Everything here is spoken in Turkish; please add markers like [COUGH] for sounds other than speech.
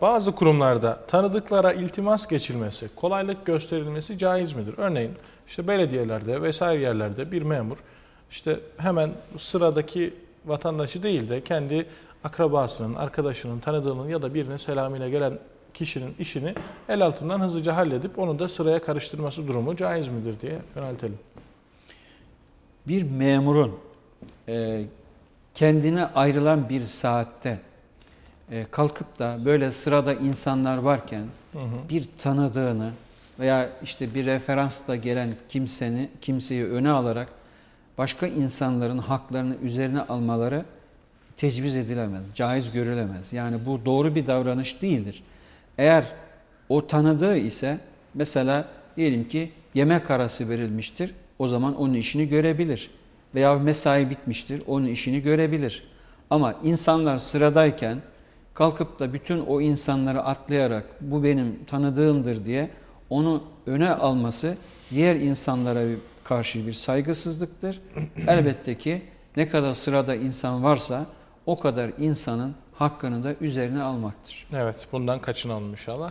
bazı kurumlarda tanıdıklara iltimas geçilmesi, kolaylık gösterilmesi caiz midir? Örneğin işte belediyelerde vesaire yerlerde bir memur işte hemen sıradaki vatandaşı değil de kendi akrabasının, arkadaşının, tanıdığının ya da birinin selamıyla gelen kişinin işini el altından hızlıca halledip onu da sıraya karıştırması durumu caiz midir diye yöneltelim. Bir memurun e, kendine ayrılan bir saatte e, kalkıp da böyle sırada insanlar varken Hı hı. bir tanıdığını veya işte bir referansla gelen kimseni kimseyi öne alarak başka insanların haklarını üzerine almaları tecviz edilemez, caiz görülemez. Yani bu doğru bir davranış değildir. Eğer o tanıdığı ise mesela diyelim ki yemek arası verilmiştir. O zaman onun işini görebilir. Veya mesai bitmiştir. Onun işini görebilir. Ama insanlar sıradayken kalkıp da bütün o insanları atlayarak bu benim tanıdığımdır diye onu öne alması diğer insanlara karşı bir saygısızlıktır. [CLEARS THROAT] Elbette ki ne kadar sırada insan varsa o kadar insanın hakkını da üzerine almaktır. Evet bundan kaçınalım inşallah.